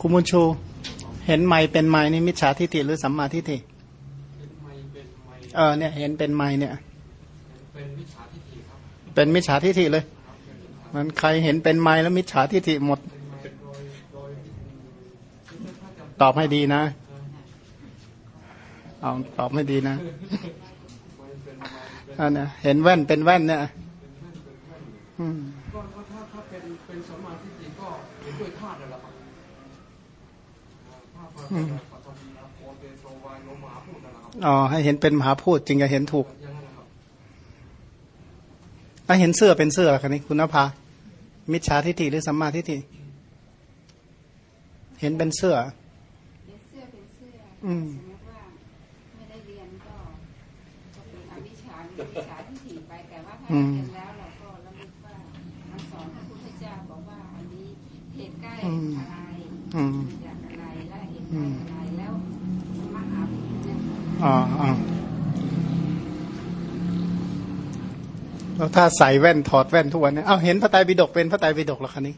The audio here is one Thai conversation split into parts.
คุณบุญชู เห็นไม้เป็นไม้นี่มิจฉาทิฏฐิหรือสัมมาทิฏฐิเป็นไมเป็นไมเออเนี่ย เห็นเป็นไม้เนี่ยเป็นวิชาทิฏฐิครับเป็นมิจฉาทิฏฐิเลย มันใครเห็นเป็นไม้แล้วมิจฉาทิฏฐิหมดเป็นไมโดยโดยถ้าจำตอบให้ดีนะ เอาตอบให้ดีนะไมเป็นไมเป็นอันเนี่ยเห็นแว่นเป็นแว่นเนี่ยแว่นเป็นแว่นอืมก็ก็ถ้าถ้าเป็นเป็นสม อ๋อให้เห็นเป็นมหาพูดจึงจะเห็นถูกอย่างนั้นนะครับถ้าเห็นเสื้อเป็นเสื้อคันนี้คุณนภามิจฉาทิฏฐิหรือสัมมาทิฏฐิเห็นเป็นเสื้อเป็นเสื้อเป็นเสื้ออืมสมมติว่าไม่ได้เรียนก็ก็เป็นอวิชชาเป็นวิชาที่ถีไปแต่ว่าถ้าอืม เรียนแล้วเราก็ระลึกว่าคำสอนพระพุทธเจ้าบอกว่าอันนี้เหตุใกล้อะไร อืม มาจากอะไรและเหตุใกล้อะไรแล้วมหาพุทธเนี่ย อ๋ออ๋อแล้ว ถ้าใส่แว่นถอดแว่นทุกวันเนี่ยเอาเห็นพระไตรปิฎกเป็นพระไตรปิฎกเหรอคันนี้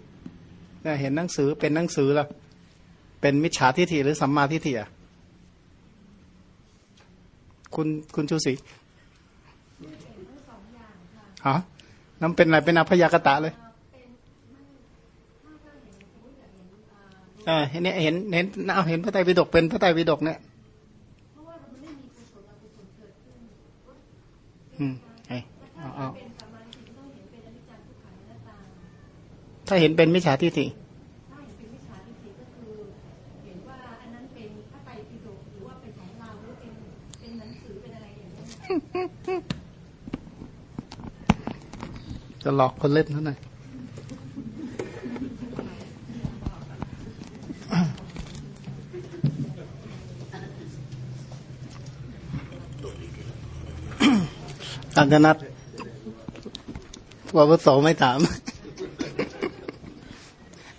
เนี่ยเห็นหนังสือเป็นหนังสือแล้วเป็นมิจฉาทิฏฐิหรือสัมมาทิฏฐิอะคุณคุณชูศรีฮะนั่นเป็นอะไรเป็นอพยากตะเลยเออเห็นเนี่ยเห็นเห็นเอาเห็นพระไตรปิฎกเป็นพระไตรปิฎกเนี่ยอืมไอ้เอาเอา ถ้าเห็นเป็นมิจฉาทิฏฐิถ้าเห็นเป็นวิชาทิฏฐิก็คือเห็นว่าอันนั้นเป็นพระไตรปิฎกหรือว่าเป็นของเราหรือเป็นเป็นหนังสือเป็นอะไรอย่างนี้ยจะหลอกคนเล่นเท่านั้นอันจะนัดวาวุโสไม่ถาม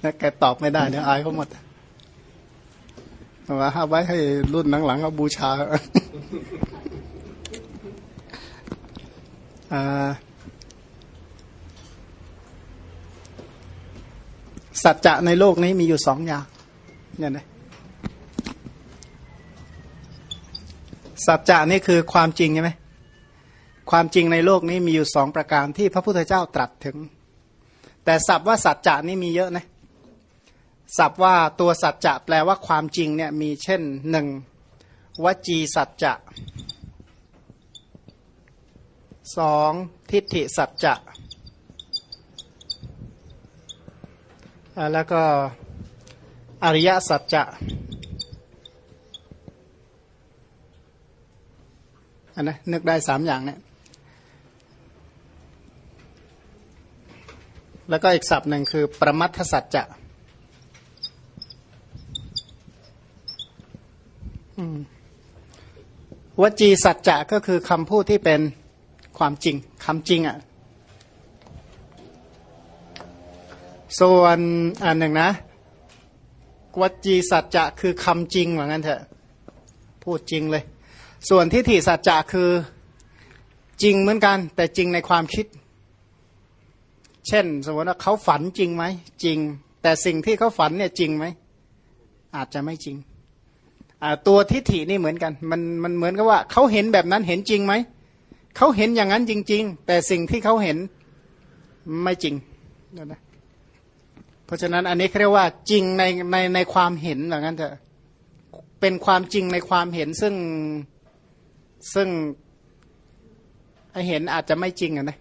นะแกตอบไม่ได้เดี๋ยวอายเขาหมดเอาว่าเอาไว้ให้รุ่นหลังๆเอาบูชาอ่าสัจจะในโลกนี้มีอยู่สองอย่างเนี่ยนะสัจจะนี่คือความจริงใช่ไหมความจริงในโลกนี้มีอยู่สองประการที่พระพุทธเจ้าตรัสถึง แต่ศัพท์ว่าสัจจะนี่มีเยอะนะ ศัพท์ว่าตัวสัจจะแปลว่าความจริงเนี่ยมีเช่นหนึ่งวจีสัจจะสองทิฏฐิสัจจะแล้วก็อริยสัจจะอันนะนึกได้สามอย่างเนี่ยแล้วก็อีกศัพท์หนึ่งคือประมัทสัจจะอืม วจีสัจจะก็คือคำพูดที่เป็นความจริงคำจริงอะ่ะ ส่วนอันหนึ่งนะวจีสัจจะคือคำจริงเหมือนกันเถอะ พูดจริงเลย ส่วนทิฏฐิสัจจะคือจริงเหมือนกัน แต่จริงในความคิด เช่น สมมติว่าเขาฝันจริงไหมจริง แต่สิ่งที่เขาฝันเนี่ยจริงไหมอาจจะไม่จริง ตัวทิฏฐินี่เหมือนกัน มันมันเหมือนกับว่าเขาเห็นแบบนั้นเห็นจริงไหมเขาเห็นอย่างนั้นจริง ๆ แต่สิ่งที่เขาเห็นไม่จริงนะเพราะฉะนั้นอันนี้เขาเรียกว่าจริงในในในความเห็นอย่างนั้นเถอะเป็นความจริงในความเห็นซึ่งซึ่งเห็นอาจจะไม่จริงอะนะ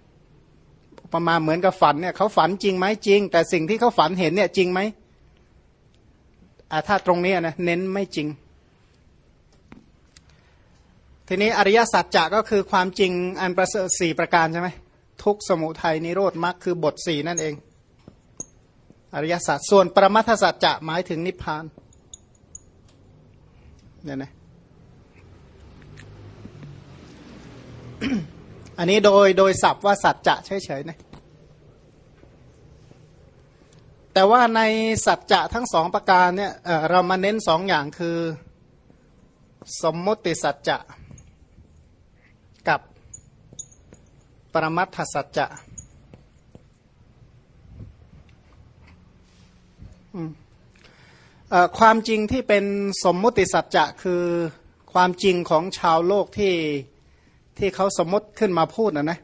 ประมาณเหมือนกับฝันเนี่ยเขาฝันจริงไหมจริง แต่สิ่งที่เขาฝันเห็นเนี่ยจริงไหมอ่าถ้าตรงนี้นะเน้นไม่จริง ทีนี้อริยสัจจะก็คือความจริงอันประเสริฐสี่ประการใช่ไหมทุกสมุทัยนิโรธมรรคคือบทสี่นั่นเอง อริยสัจส่วนปรมัตถสัจจะหมายถึงนิพพานเนี่ยนะอันนี้โดยโดยศัพท์ว่าสัจจะเฉยๆนะแต่ว่าในสัจจะทั้งสองประการเนี่ยเออเรามาเน้นสองอย่างคือ สมมติสัจจะกับ ปรมัตถสัจจะความจริงที่เป็นสมมุติสัจจะคือความจริงของชาวโลกที่ที่เขาสมมติขึ้นมาพูดนะนะ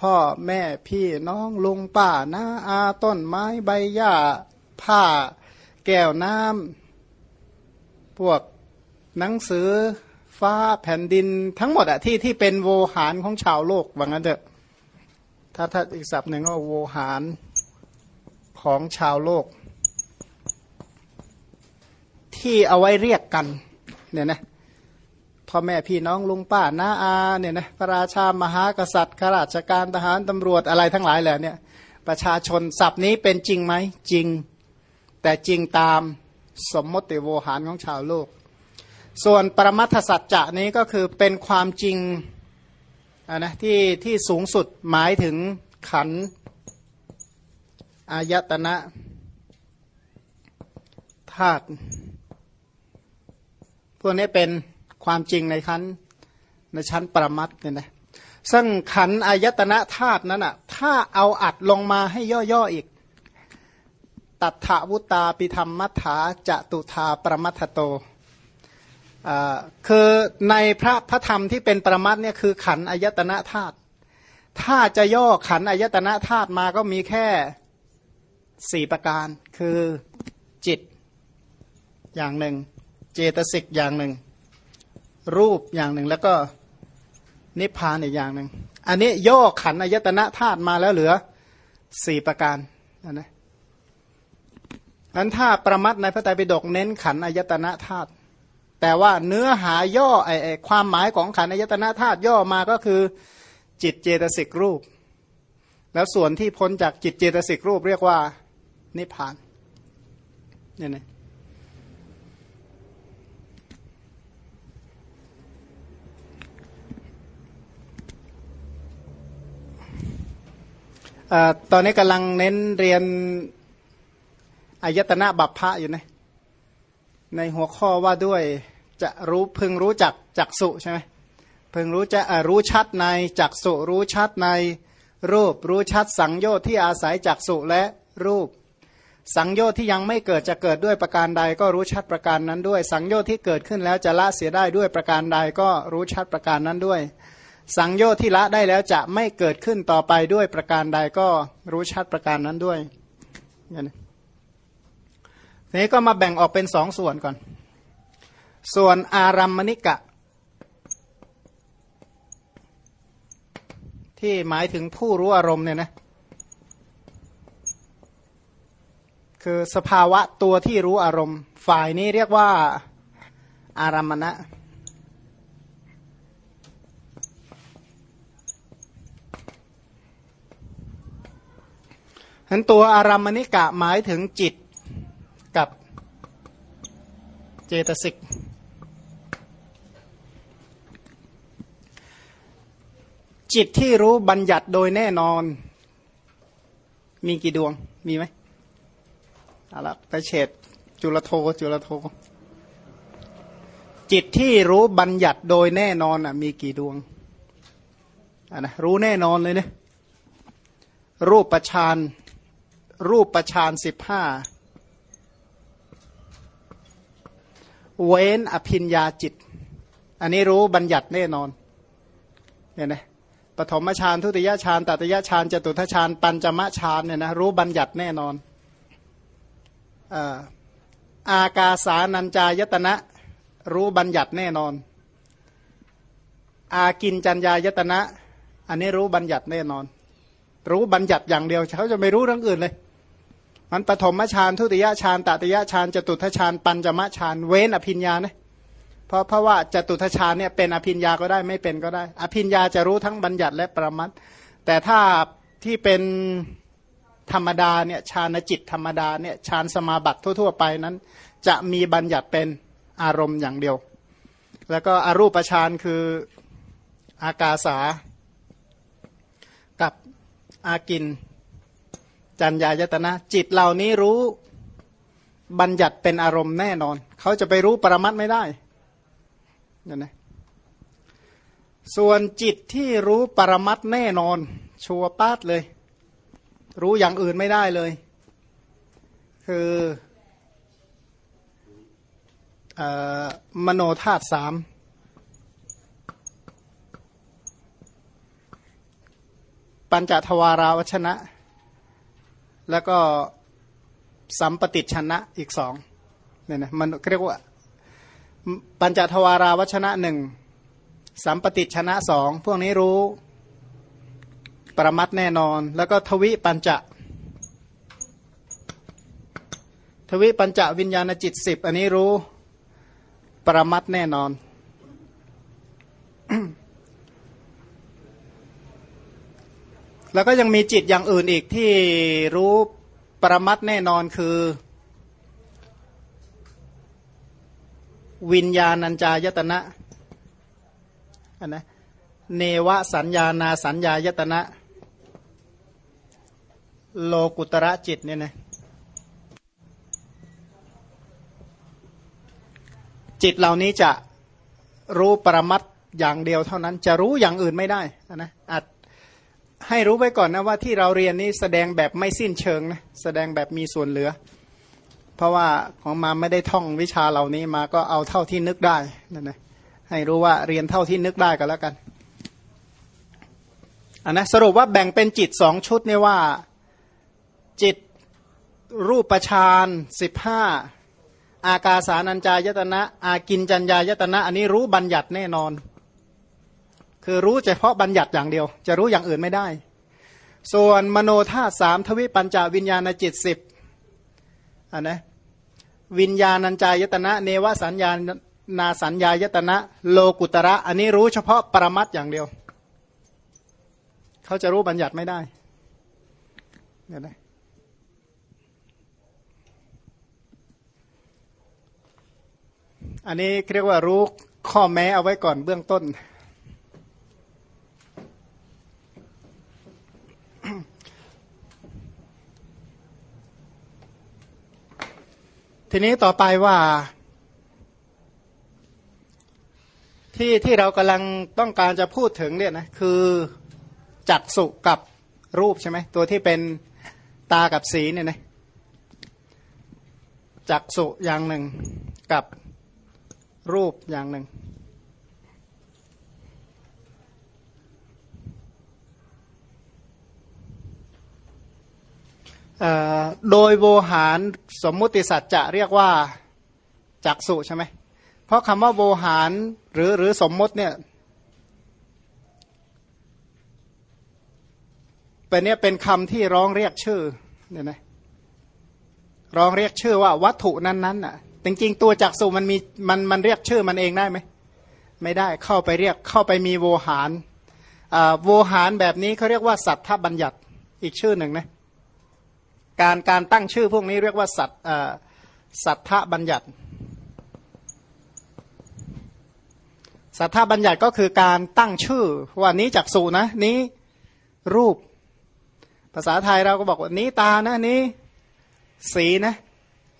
พ่อแม่พี่น้องลุงป้าน้าอาต้นไม้ใบหญ้าผ้า แก้วน้ำพวกหนังสือ ฟ้าแผ่นดินทั้งหมดอะที่ที่เป็นโวหารของชาวโลกว่างั้นเถอะถ้าถ้าอีกศัพท์หนึ่งก็โวหารของชาวโลก ที่เอาไว้เรียกกันเนี่ยนะพ่อแม่พี่น้องลุงป้าน้าอาเนี่ยนะพระราชามหากษัตริย์ข้าราชการทหารตำรวจอะไรทั้งหลายแหละเนี่ยประชาชนศัพท์นี้เป็นจริงไหมจริง แต่จริงตามสมมติโวหารของชาวโลก ส่วนปรมัตถสัจจะนี้ก็คือเป็นความจริงะนะที่ที่สูงสุดหมายถึงขันอายตนะธาตุพวกนี้เป็นความจริงในขั้นในชั้นปรมัตถ์เนี่ยนะซึ่งขันอายตนะธาตุนั้นอะถ้าเอาอัดลงมาให้ย่อๆอีก ตัทธวุตาปิธรรมมัฏฐาจตุธาปรมัตถโต คือในพระพระธรรมที่เป็นประมัตถ์เนี่ยคือขันอายตนะธาตุถ้าจะย่อขันอายตนะธาตุมาก็มีแค่สี่ประการ คือจิตอย่างหนึ่ง เจตสิกอย่างหนึ่ง รูปอย่างหนึ่งแล้วก็นิพพานอีกอย่างหนึ่ง อันนี้ย่อขันอายตนะธาตุมาแล้วเหลือสี่ประการนะนะอันถ้าประมัดในพระไตรปิฎกเน้นขันอายตนะธาตุ แต่ว่าเนื้อหาย่อไออความหมายของขันยตนะธาตุย่อมาก็คือจิตเจตสิกรูป แล้วส่วนที่พ้นจากจิตเจตสิกรูปเรียกว่านิพพานเนี่ยนะตอนนี้กำลังเน้นเรียนอายตนะบัพพะอยู่นะ ในหัวข้อว่าด้วยจะรู้พึงรู้จักจักสุใช่ไหมพึงรู้จะรู้ชัดในจักสุรู้ชัดในรูปรู้ชัดสังโยชน์ที่อาศัยจักสุและรูป สังโยชน์ที่ยังไม่เกิดจะเกิดด้วยประการใดก็รู้ชัดประการนั้นด้วย สังโยชน์ที่เกิดขึ้นแล้วจะละเสียได้ด้วยประการใดก็รู้ชัดประการนั้นด้วย สังโยชน์ที่ละได้แล้วจะไม่เกิดขึ้นต่อไปด้วยประการใดก็รู้ชัดประการนั้นด้วยนี่ที นี้ก็มาแบ่งออกเป็นสองส่วนก่อน ส่วนอารัมมณิกะ ที่หมายถึงผู้รู้อารมณ์เนี่ยนะคือสภาวะตัวที่รู้อารมณ์ ฝ่ายนี้เรียกว่าอารัมมณะฉะนั้นตัวอารัมมณิกะหมายถึงจิต กับเจตสิกจิตที่รู้บัญญัติโดยแน่นอน มีกี่ดวงมีไหมเอาละไปเฉดจุลโทจุลโท จิตที่รู้บัญญัติโดยแน่นอนอะ มีกี่ดวงอะนะรู้แน่นอนเลยเนี่ยรูปประชานรูปประชานสิบห้า เว้นอภินญาจิต อันนี้รู้บัญญัติแน่นอนเนี่ยนะปฐมฌานทุติยฌานตติยฌานจตุทฌานปัญจมฌานเนี่ยนะรู้บัญญัติแน่นอนอากาสานัญจายตนะรู้บัญญัติแน่นอน อากินจัญญายตนะ อันนี้รู้บัญญัติแน่นอน รู้บัญญัติอย่างเดียวเขาจะไม่รู้เรื่องอื่นเลย มันปฐมฌานทุติยฌานตติยฌานจตุทฌานปัญจมฌานเว้นอภิญญานะเพราะเพราะว่าจตุทฌานเนี่ยเป็นอภิญญาก็ได้ไม่เป็นก็ได้ อภิญญาจะรู้ทั้งบัญญัติและประมัตแต่ถ้าที่เป็นธรรมดาเนี่ยฌานจิตธรรมดาเนี่ยฌานสมาบัติทั่ว ๆ ไปนั้น จะมีบัญญัติเป็นอารมณ์อย่างเดียว แล้วก็อรูปฌานคืออากาสากับอากิน จัญญายตนะ จิตเหล่านี้รู้บัญญัติเป็นอารมณ์แน่นอน เขาจะไปรู้ปรมัตไม่ได้นั่นนะส่วนจิตที่รู้ปรมัตแน่นอน ชัวปาดเลย รู้อย่างอื่นไม่ได้เลย คืออมโนธาตุสามปัญจทวาราวชนะ แล้วก็สัมปติชนะอีกสองเนี่ยนะมันเรียกว่า ปัญจทวาราวชนะหนึ่งสัมปติชนะสองพวกนี้รู้ประมัดแน่นอน แล้วก็ทวิปัญจะ ทวิปัญจวิญญาณจิตสิบอันนี้รู้ประมัดแน่นอน แล้วก็ยังมีจิตอย่างอื่นอีกที่รู้ประมัดแน่นอนคือ วิญญาณัญจายตนะอันนะเนวสัญญานาสัญญายตนะ โลกุตระจิตเนี่ยนะจิตเหล่านี้จะรู้ปรมัตอย่างเดียวเท่านั้น จะรู้อย่างอื่นไม่ได้นะอาจ ให้รู้ไว้ก่อนนะว่าที่เราเรียนนี้แสดงแบบไม่สิ้นเชิงนะแสดงแบบมีส่วนเหลือ เพราะว่าของมาไม่ได้ท่องวิชาเหล่านี้มาก็เอาเท่าที่นึกได้นั่นนะให้รู้ว่าเรียนเท่าที่นึกได้ก็แล้วกันอันนะสรุปว่าแบ่งเป็นจิตสองชุดเนี่ยว่า จิตรูปฌานสิบห้าอากาสานัญจายตนะ อากินจัญญายตนะ อันนี้รู้บัญญัติแน่นอน คือรู้เฉพาะบัญญัติอย่างเดียว จะรู้อย่างอื่นไม่ได้ ส่วนมโนธาสามทวิปัญจวิญญาณจิตสิบอันนะวิญญาณัญจายตนะ เนวสัญญานาสัญญายตนะ โลกุตระ อันนี้รู้เฉพาะปรมัตอย่างเดียว เขาจะรู้บัญญัติไม่ได้เนี่ยนะอันนี้เรียกว่ารู้ข้อแม้เอาไว้ก่อนเบื้องต้น ทีนี้ต่อไปว่า ที่ที่เรากำลังต้องการจะพูดถึงเนี่ยนะคือจักสุกับรูปใช่ไหมตัวที่เป็นตากับสีเนี่ยนะจักสุอย่างหนึ่งกับรูปอย่างหนึ่ง โดยโวหารสมมุติสัจจะเรียกว่าจักสุใช่ไหมเพราะคำว่าโวหารหรือหรือสมมติเนี่ยเป็นเนี่ยเป็นคำที่ร้องเรียกชื่อเนี่ยนะร้องเรียกชื่อว่าวัตถุนั้นๆน่ะจริงๆตัวจักสุมันมีมันมันเรียกชื่อมันเองได้ไหมไม่ได้เข้าไปเรียกเข้าไปมีโวหารโวหารแบบนี้เขาเรียกว่าสัตถบัญญัติอีกชื่อหนึ่งนะ การการตั้งชื่อพวกนี้เรียกว่าสัตสัทธบัญญัติ สัทธบัญญัติก็คือการตั้งชื่อว่านี้จักสุนะ นี้รูป ภาษาไทยเราก็บอกว่านี้ตานะนี้สีนะ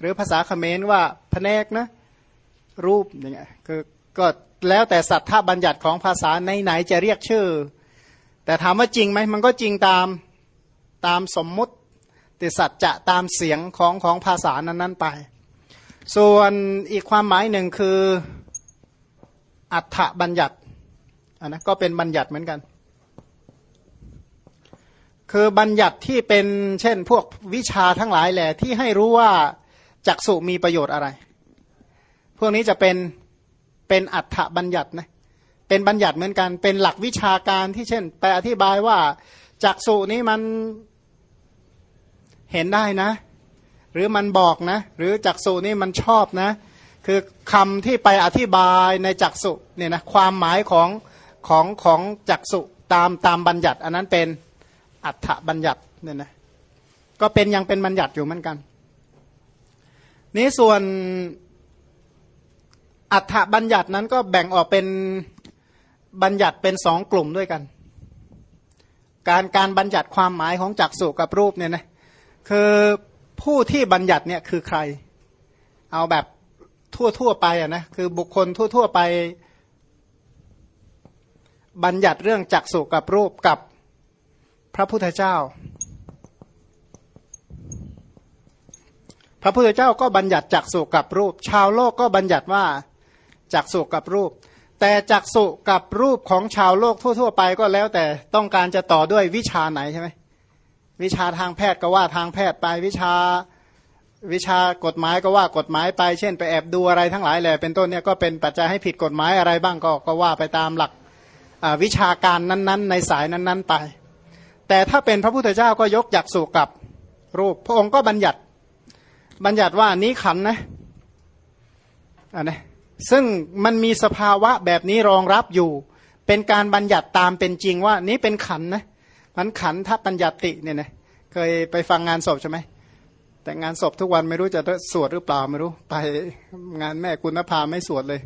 หรือภาษาเขมรว่าพเนกนะ รูปอย่างเงี้ยคือก็แล้วแต่สัทธบัญญัติของภาษาไหนๆจะเรียกชื่อ แต่ถามว่าจริงไหมมันก็จริงตามตามสมมุติ ติสัจจะตามเสียงของของภาษานั้นๆไป ส่วนอีกความหมายหนึ่งคืออัฏฐบัญญัติอันนะก็เป็นบัญญัติเหมือนกัน คือบัญญัติที่เป็นเช่นพวกวิชาทั้งหลายแหละที่ให้รู้ว่าจักสุมีประโยชน์อะไร พวกนี้จะเป็นเป็นอัฏฐบัญญัตินะเป็นบัญญัติเหมือนกัน เป็นหลักวิชาการที่เช่นไปอธิบายว่าจักสุนี้มัน เห็นได้นะ หรือมันบอกนะ หรือจักสุนี่มันชอบนะ คือคำที่ไปอธิบายในจักสุเนี่ยนะความหมายของของของจักสุตามตามบัญญัติ อันนั้นเป็นอัฏฐบัญญัติเนี่ยนะก็เป็นยังเป็นบัญญัติอยู่เหมือนกัน นี้ส่วนอัฏฐบัญญัตินั้นก็แบ่งออกเป็นบัญญัติเป็นสองกลุ่มด้วยกัน การการบัญญัติความหมายของจักสุกับรูปเนี่ยนะ คือผู้ที่บัญญัติเนี่ยคือใคร เอาแบบทั่วทั่วไปอะนะคือบุคคลทั่วทั่วไป บัญญัติเรื่องจักสุกับรูปกับพระพุทธเจ้า พระพุทธเจ้าก็บัญญัติจักสุกับรูป ชาวโลกก็บัญญัติว่าจักสุกับรูป แต่จักสุกับรูปของชาวโลกทั่ว ๆ ไปก็แล้วแต่ต้องการจะต่อด้วยวิชาไหนใช่ไหม วิชาทางแพทย์ก็ว่าทางแพทย์ไปวิชาวิชากฎหมายก็ว่ากฎหมายไป เช่น ไปแอบดูอะไรทั้งหลายแหละเป็นต้นเนี่ยก็เป็นปัจจัยให้ผิดกฎหมายอะไรบ้างก็ก็ว่าไปตามหลักวิชาการนั้นๆ ในสายนั้นๆไป แต่ถ้าเป็นพระพุทธเจ้าก็ยกจักสุกับรูป พระองค์ก็บัญญัติบัญญัติว่านี้ขันนะอันนี้ซึ่งมันมีสภาวะแบบนี้รองรับอยู่ เป็นการบัญญัติตามเป็นจริงว่านี้เป็นขันนะ มันขันถ้าปัญญัติเนี่ยนะเคยไปฟังงานศพใช่ไหมแต่งานศพทุกวันไม่รู้จะสวดหรือเปล่าไม่รู้ ไปงานแม่คุณภาไม่สวดเลย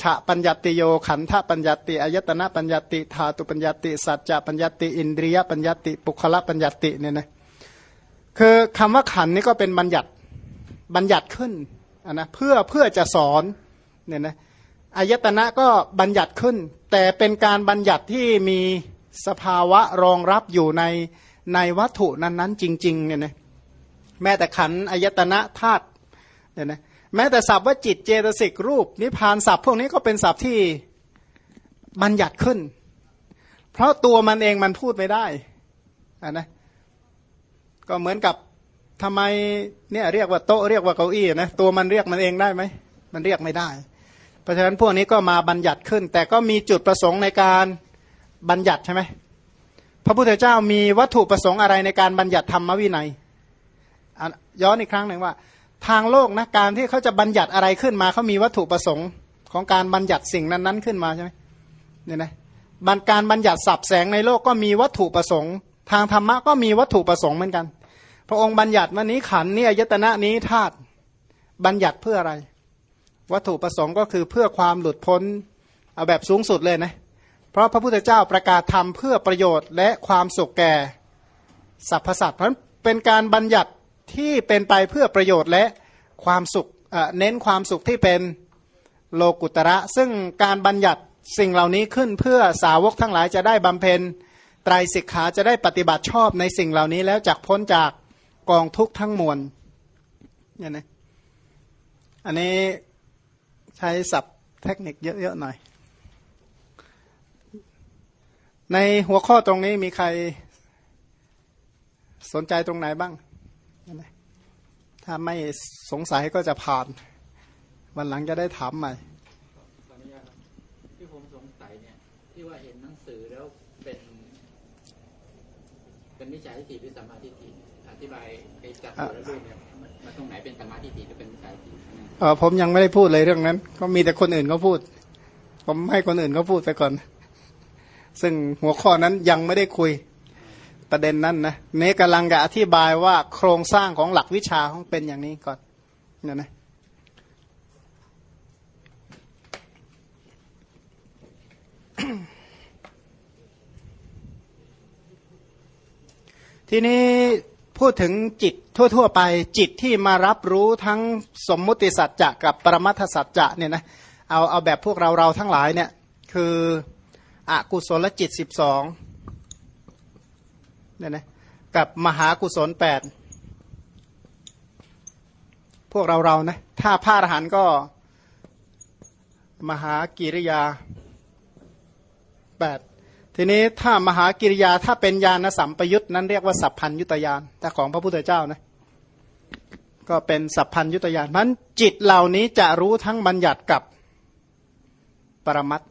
ฉะปัญญติโยขันธปัญญติอายตนะปัญญติธาตุปัญญติ สัจจะปัญญติอินทรียปัญญติปุคละปัญญติเนี่ยนะคือคำว่าขันนี่ก็เป็นบัญญัติบัญญัติขึ้นนะเพื่อเพื่อจะสอนเนี่ยนะอายตนะก็บัญญัติขึ้น แต่เป็นการบัญญัติที่มี สภาวะรองรับอยู่ในในวัตถุนั้นๆ จริงๆเนี่ยนะแม้แต่ขันอายตนะธาตุเนี่ยนะแม้แต่ศัพท์ว่าจิตเจตสิกรูป นิพพานศัพท์พวกนี้ก็เป็นศัพท์ที่บัญญัติขึ้น เพราะตัวมันเองมันพูดไม่ได้อ่านะก็เหมือนกับทำไมเนี่ยเรียกว่าโต๊ะเรียกว่าเก้าอี้นะตัวมันเรียกมันเองได้ไหมมันเรียกไม่ได้ เพราะฉะนั้นพวกนี้ก็มาบัญญัติขึ้น แต่ก็มีจุดประสงค์ในการ บัญญัติใช่ไหมพระพุทธเจ้ามีวัตถุประสงค์อะไรในการบัญญัติธรรมวินัยย้อนอีกครั้งหนึ่งว่า ทางโลกนะการที่เขาจะบัญญัติอะไรขึ้นมาเขามีวัตถุประสงค์ของการบัญญัติสิ่งนั้นๆขึ้นมาใช่ไหมเนี่ยนะบัญการบัญญัติสับแสงในโลกก็มีวัตถุประสงค์ ทางธรรมะก็มีวัตถุประสงค์เหมือนกัน พระองค์บัญญัติวันนี้ขันนี้อายตนะนี้ธาตุบัญญัติเพื่ออะไร วัตถุประสงค์ก็คือเพื่อความหลุดพ้นเอาแบบสูงสุดเลยนะเพราะพระพุทธเจ้าประกาศธรรมเพื่อประโยชน์และความสุขแก่สรรพสัตว์เพราะเป็นการบัญญัติที่เป็นไปเพื่อประโยชน์และความสุขเน้นความสุขที่เป็นโลกุตระ ซึ่งการบัญญัติสิ่งเหล่านี้ขึ้นเพื่อสาวกทั้งหลายจะได้บำเพ็ญไตรสิกขาจะได้ปฏิบัติชอบในสิ่งเหล่านี้แล้วจากพ้นจากกองทุกข์ทั้งมวลเนี่ยนะอันนี้ใช้ศัพท์เทคนิคเยอะๆหน่อย ในหัวข้อตรงนี้มีใครสนใจตรงไหนบ้าง ถ้าไม่สงสัยก็จะผ่าน วันหลังจะได้ถามใหม่ตอนนี้ที่ผมสงสัยเนี่ย ที่ว่าเห็นหนังสือแล้วเป็น เป็นมิจฉาทิฏฐิหรือสัมมาทิฏฐิอธิบายไปจับตัวแล้วด้วยเนี่ยมาตรงไหนเป็นสัมมาทิฏฐิหรือเป็นมิจฉาทิฏฐิเออผมยังไม่ได้พูดเลยเรื่องนั้น ก็มีแต่คนอื่นเขาพูด ผมให้คนอื่นเขาพูดไปก่อน ซึ่งหัวข้อนั้นยังไม่ได้คุยประเด็นนั้นนะเนกำลังจะอธิบายว่าโครงสร้างของหลักวิชาของเป็นอย่างนี้ก่อนเนี่ยนะทีนี้พูดถึงจิตทั่ว ๆ ไปจิตที่มารับรู้ทั้งสมมุติสัจจะกับปรมัทสัจจะเนี่ยนะเอาเอาแบบพวกเราเราทั้งหลายเนี่ย คือ อกุศลจิตสิบสองเนี่ยนะกับมหากุศลแปดพวกเราเรานะถ้าพระอรหันต์ก็มหากิริยาแปดทีนี้ถ้ามหากิริยาถ้าเป็นญาณสัมปยุตนั้นเรียกว่าสัพพัญยุตยานแต่ของพระพุทธเจ้านะก็เป็นสัพพัญยุตยานมันจิตเหล่านี้จะรู้ทั้งบัญญัติกับปรมัต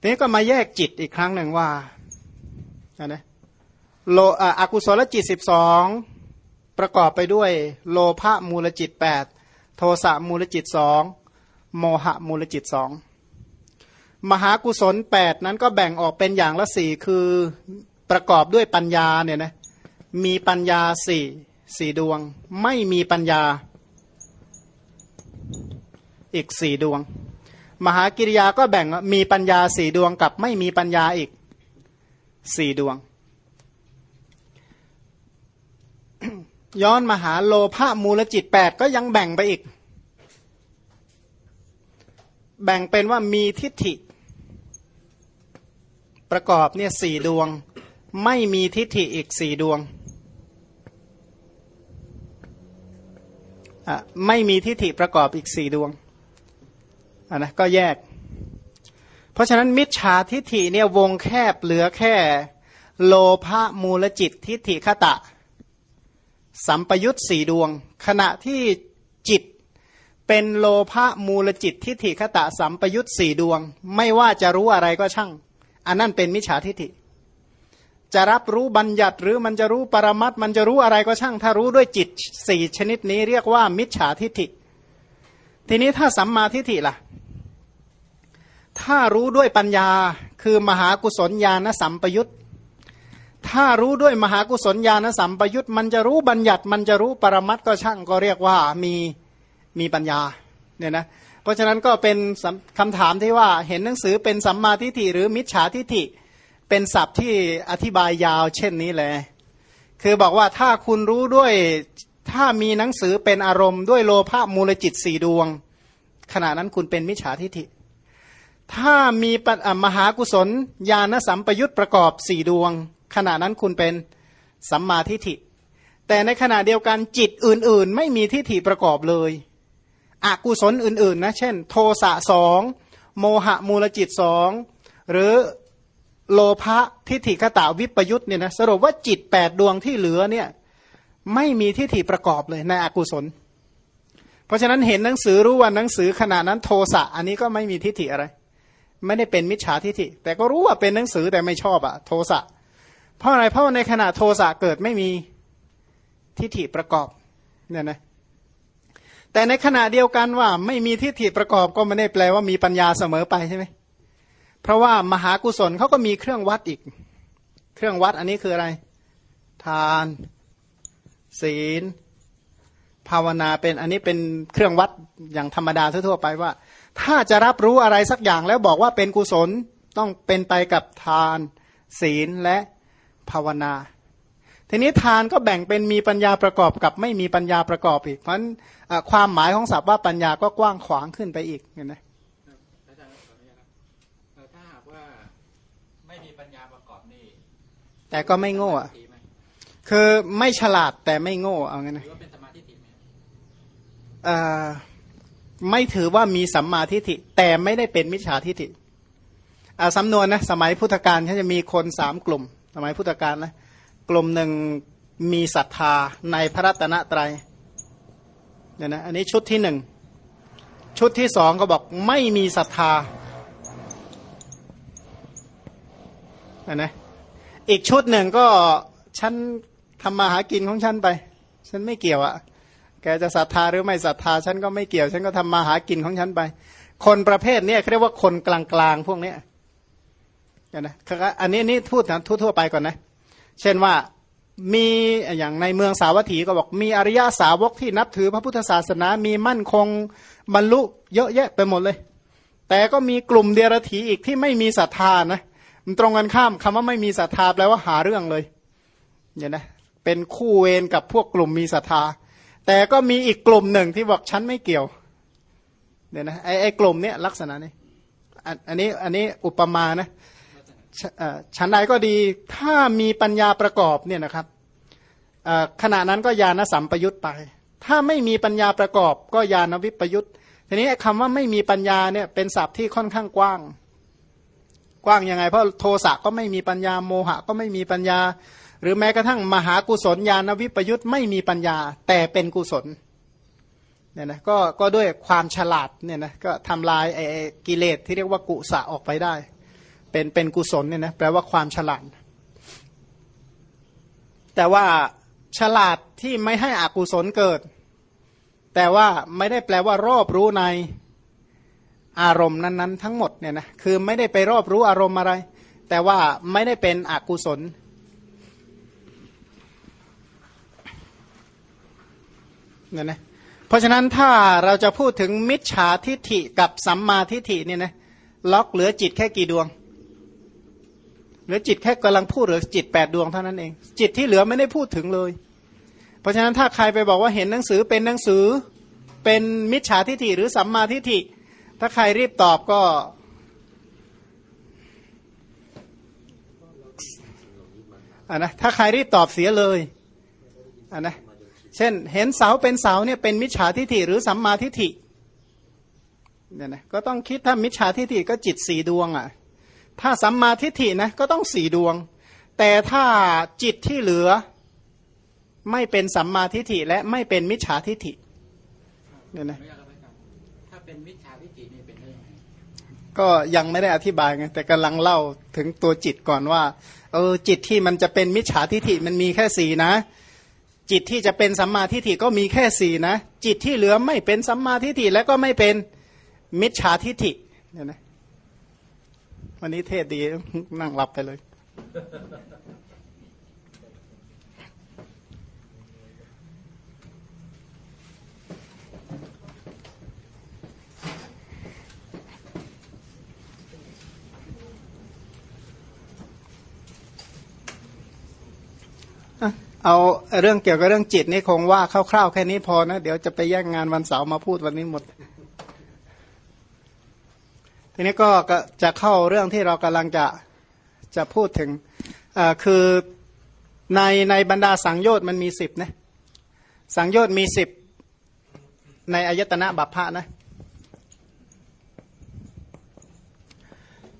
ทีนี้ก็มาแยกจิตอีกครั้งหนึ่งว่านะโลอกุศลจิตสิบสองประกอบไปด้วย โลภะมูลจิตแปดโทสะมูลจิตสองโมหะมูลจิตสองมหากุศลแปดนั้นก็แบ่งออกเป็นอย่างละสี่คือประกอบด้วยปัญญาเนี่ยนะมีปัญญาสี่สี่ดวง ไม่มีปัญญาอีกสี่ดวง มหากิริยาก็แบ่งมีปัญญาสี่ดวงกับไม่มีปัญญาอีกสี่ดวง ย้อนมหาโลภะมูลจิตแปดก็ยังแบ่งไปอีก แบ่งเป็นว่ามีทิฏฐิ ประกอบเนี่ยสี่ดวง ไม่มีทิฏฐิอีกสี่ดวงไม่มีทิฏฐิประกอบอีกสี่ดวงะนะก็แยก เพราะฉะนั้นมิจฉาทิฏฐิเนี่ยวงแคบเหลือแค่ โลภะมูลจิตทิฏฐิคตะ สัมปยุตสี่ดวง ขณะที่จิตเป็นโลภะมูลจิตทิฏฐิคตะสัมปยุตสี่ดวง ไม่ว่าจะรู้อะไรก็ช่าง อันนั้นเป็นมิจฉาทิฏฐิ จะรับรู้บัญญัติหรือมันจะรู้ปรมัตมันจะรู้อะไรก็ช่าง ถ้ารู้ด้วยจิตสี่ชนิดนี้เรียกว่ามิจฉาทิฏฐิ ทีนี้ถ้าสัมมาทิฏฐิล่ะ ถ้ารู้ด้วยปัญญาคือมหากุศลญาณสัมปยุตถ้ารู้ด้วยมหากุศลญาณสัมปยุตมันจะรู้บัญญัติมันจะรู้ปรมัตก็ช่างก็เรียกว่ามีมีปัญญาเนี่ยนะเพราะฉะนั้นก็เป็นคำถามที่ว่าเห็นหนังสือเป็นสัมมาทิฏฐิหรือมิจฉาทิฏฐิ เป็นศัพท์ที่อธิบายยาวเช่นนี้แหละคือบอกว่าถ้าคุณรู้ด้วยถ้ามีหนังสือเป็นอารมณ์ด้วยโลภะมูลจิตสี่ดวง ขณะนั้นคุณเป็นมิจฉาทิฏฐิ ถ้ามีมหากุศลญาณสัมปยุตประกอบสี่ดวง ขณะนั้นคุณเป็นสัมมาทิฏฐิ แต่ในขณะเดียวกันจิตอื่น ๆ ไม่มีทิฏฐิประกอบเลยอกุศลอื่น ๆ นะ เช่น โทสะสองโมหะมูลจิตสองหรือโลภะทิฏฐิขตาวิปยุตเนี่ยนะสรุปว่าจิตแปดดวงที่เหลือเนี่ยไม่มีทิฏฐิประกอบเลยในอกุศล เพราะฉะนั้นเห็นหนังสือรู้ว่าหนังสือขณะนั้นโทสะอันนี้ก็ไม่มีทิฏฐิอะไร ไม่ได้เป็นมิจฉาทิฏฐิ แต่ก็รู้ว่าเป็นหนังสือแต่ไม่ชอบอะโทสะเพราะอะไรเพราะในขณะโทสะเกิดไม่มีทิฏฐิประกอบเนี่ยนะแต่ในขณะเดียวกันว่าไม่มีทิฏฐิประกอบก็ไม่ได้แปลว่ามีปัญญาเสมอไปใช่ไหมเพราะว่ามหากุศลเขาก็มีเครื่องวัดอีก เครื่องวัดอันนี้คืออะไร ทาน ศีล ภาวนาเป็นอันนี้เป็นเครื่องวัดอย่างธรรมดาทั่วไปว่า ถ้าจะรับรู้อะไรสักอย่างแล้วบอกว่าเป็นกุศลต้องเป็นไปกับทาน ศีลและภาวนา ทีนี้ทานก็แบ่งเป็นมีปัญญาประกอบกับไม่มีปัญญาประกอบอีก เพราะฉะนั้นความหมายของศัพท์ว่าปัญญาก็กว้างขวางขึ้นไปอีกเห็นไหมอาจารย์ขออนุญาตครับถ้าหากว่าไม่มีปัญญาประกอบนี่แต่ก็ไม่โง่อะคือไม่ฉลาดแต่ไม่โง่เอางั้นนะ ไม่ถือว่ามีสัมมาทิฏฐิแต่ไม่ได้เป็นมิจฉาทิฏฐิอาสำนวนนะสมัยพุทธกาลเขาจะมีคนสามกลุ่ม สมัยพุทธกาลนะกลุ่มหนึ่งมีศรัทธาในพระรัตนตรัยเนี่ยนะอันนี้ชุดที่หนึ่งชุดที่สองก็บอกไม่มีศรัทธาอันนะอีกชุดหนึ่งก็ฉันทำมาหากินของฉันไป ฉันไม่เกี่ยวอะ แกจะศรัทธาหรือไม่ศรัทธาฉันก็ไม่เกี่ยว ฉันก็ทำมาหากินของฉันไป คนประเภทนี้เรียกว่าคนกลางๆพวกนี้นะอันนี้นี่พูดนะทั่วๆไปก่อนนะ เช่นว่ามีอย่างในเมืองสาวัตถีก็บอกมีอริยาสาวกที่นับถือพระพุทธศาสนา มีมั่นคงบรรลุเยอะแยะไปหมดเลย แต่ก็มีกลุ่มเดียรถีอีกที่ไม่มีศรัทธานะมันตรงกันข้ามคำว่าไม่มีศรัทธาแปลว่าหาเรื่องเลยเนี่ยนะเป็นคู่เวรกับพวกกลุ่มมีศรัทธา แต่ก็มีอีกกลุ่มหนึ่งที่บอกฉันไม่เกี่ยวเนี่ยนะไอ้ไอ้กลุ่มเนี้ยลักษณะนี้อันนี้อันนี้อุปมานะฉันใดก็ดีถ้ามีปัญญาประกอบเนี่ยนะครับขณะนั้นก็ญาณสัมปยุตไป ถ้าไม่มีปัญญาประกอบก็ญาณวิปยุตทีนี้คำว่าไม่มีปัญญาเนี่ยเป็นศัพท์ที่ค่อนข้างกว้าง กว้างยังไง เพราะโทสะก็ไม่มีปัญญาโมหะก็ไม่มีปัญญา หรือแม้กระทั่งมหากุศลญาณวิปยุตไม่มีปัญญา แต่เป็นกุศลเนี่ยนะก็ก็ด้วยความฉลาดเนี่ยนะก็ทำลายไอ้กิเลสที่เรียกว่ากุศะออกไปได้ เป็นเป็นกุศลเนี่ยนะแปลว่าความฉลาด แต่ว่าฉลาดที่ไม่ให้อกุศลเกิด แต่ว่าไม่ได้แปลว่ารอบรู้ใน อารมณ์นั้นๆ ทั้งหมดเนี่ยนะคือไม่ได้ไปรอบรู้อารมณ์อะไร แต่ว่าไม่ได้เป็นอกุศลเนี่ยนะเพราะฉะนั้นถ้าเราจะพูดถึงมิจฉาทิฏฐิกับสัมมาทิฏฐิเนี่ยนะล็อกเหลือจิตแค่กี่ดวงหรือจิตแค่กำลังพูดหรือจิตแปดดวงเท่านั้นเอง จิตที่เหลือไม่ได้พูดถึงเลย เพราะฉะนั้นถ้าใครไปบอกว่าเห็นหนังสือเป็นหนังสือเป็นมิจฉาทิฏฐิหรือสัมมาทิฏฐิ ถ้าใครรีบตอบก็ อ่านะ ถ้าใครรีบตอบเสียเลย อ่านะ เช่น เห็นเสาเป็นเสาเนี่ยเป็นมิจฉาทิฏฐิหรือสัมมาทิฏฐิเนี่ยนะก็ต้องคิดถ้ามิจฉาทิฏฐิก็จิตสี่ดวงอะ่ะ ถ้าสัมมาทิฏฐินะก็ต้องสี่ดวง แต่ถ้าจิตที่เหลือ ไม่เป็นสัมมาทิฏฐิและไม่เป็นมิจฉาทิฏฐิเนี่ยนะถ้าเป็นมิจฉาทิฏฐินี่เป็นได้ยังไง ก็ยังไม่ได้อธิบายไงแต่กำลังเล่าถึงตัวจิตก่อนว่าเออจิตที่มันจะเป็นมิจฉาทิฏฐิมันมีแค่สี่นะ จิตที่จะเป็นสัมมาทิฏฐิก็มีแค่สี่นะ จิตที่เหลือไม่เป็นสัมมาทิฏฐิและก็ไม่เป็นมิจฉาทิฏฐิเนี่ยนะวันนี้เทศดีนั่งหลับไปเลย เอาเรื่องเกี่ยวกับเรื่องจิตนี่คงว่าคร่าวๆแค่นี้พอนะ เดี๋ยวจะไปแย่งงานวันเสาร์มาพูดวันนี้หมด ทีนี้ก็จะเข้าเรื่องที่เรากำลังจะจะพูดถึงคือในในบรรดาสังโยชน์มันมีสิบนะสังโยชน์มีสิบในอายตนะบัพพะนะเอ่อ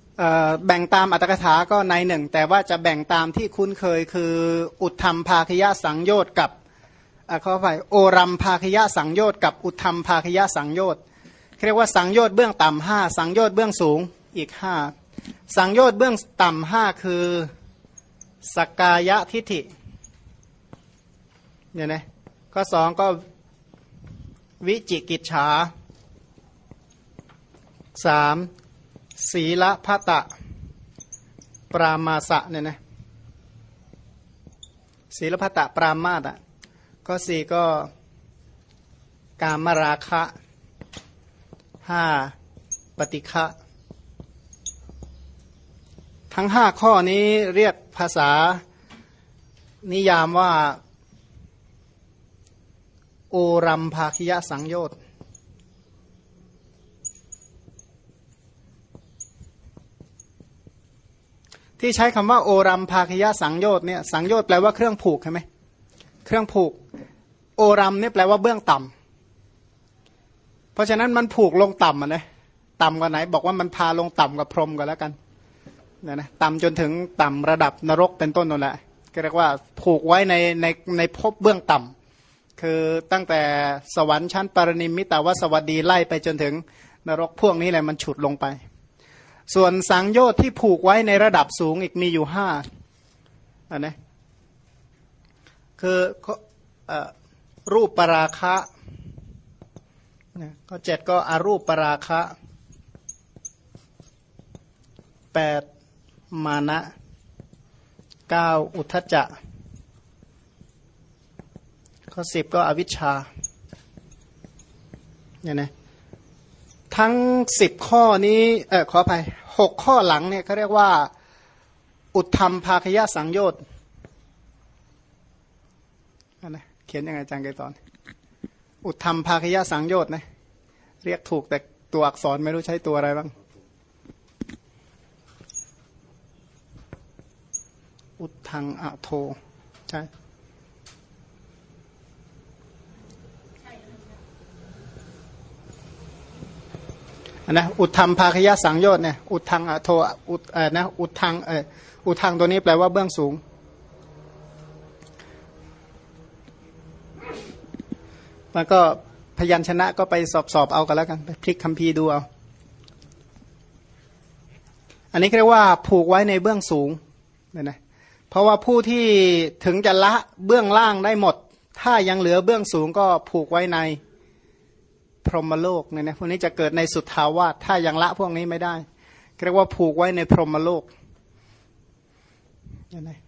แบ่งตามอัตถกถาก็ในหนึ่ง แต่ว่าจะแบ่งตามที่คุ้นเคยคืออุทธรรมภาคยะสังโยชน์กับอ่าไปโอรัมภาคยะสังโยชน์กับอุทธรรมภาคยะสังโยชน์เรียกว่าสังโยชน์เบื้องต่ำห้าสังโยชน์เบื้องสูงอีกห้าสังโยชน์เบื้องต่ำห้าคือสกกายะทิฏฐิเนี่ยนะข้อสองก็วิจิกิจฉาสาม ศีลพัตะ ปรามาสะเนี่ยนะศีลพัตะปรามาตอะข้อสี่ก็กามราคะห้าปฏิฆะทั้งห้าข้อนี้เรียกภาษานิยามว่า โอรัมภาคิยะสังโยชน์ ที่ใช้คำว่าโอรัมภาคยะสังโยชน์เนี่ยสังโยชน์แปลว่าเครื่องผูกใช่ไหมเครื่องผูก โอรัมเนี่ยแปลว่าเบื้องต่ำเพราะฉะนั้นมันผูกลงต่ำอะนะต่ำกว่าไหน บอกว่ามันพาลงต่ำกว่าพรหมก็แล้วกันนะนะต่ำจนถึงต่ำระดับนรกเป็นต้นนั่นแหละก็เรียกว่าผูกไว้ในในในภพเบื้องต่ำคือตั้งแต่สวรรค์ชั้นปรนิมิตาวสวัสดีไล่ไปจนถึงนรกพวกนี้แหละมันฉุดลงไป ส่วนสังโยชน์ที่ผูกไว้ในระดับสูงอีกมีอยู่ห้าอันนะคือเอ่อรูปปราคะนะก็เจ็ดก็อารูปปราคะแปดมานะเก้าอุทธจะ ข้อสิบก็อวิชชาเนี่ยนะทั้งสิบข้อนี้เออขออภัย หกข้อหลังเนี่ยเขาเรียกว่า อุทธรรมภาคยะสังโยชน์นะเขียนยังไงจังไกตอน อุทธรรมภาคยะสังโยชน์นะเรียกถูกแต่ตัวอักษรไม่รู้ใช้ตัวอะไรบ้าง อุทธังอะโท ใช่ นะอุทธรรมภาคยะสังโยชน์เนี่ยอุทธังอะโทอุทเออนะอุทธังเอออุทธังตัวนี้แปลว่าเบื้องสูงมันก็พยัญชนะก็ไปสอบสอบเอากันแล้วกันไปพลิกคัมภีร์ดูเอาอันนี้เรียกว่าผูกไว้ในเบื้องสูงเนี่ยนะเพราะว่าผู้ที่ถึงจะละเบื้องล่างได้หมด ถ้ายังเหลือเบื้องสูงก็ผูกไว้ใน พรหมโลกเนี่ยนะพวกนี้จะเกิดในสุทธาวาสถ้ายังละพวกนี้ไม่ได้เรียกว่าผูกไว้ในพรหมโลกเนี่ยนะ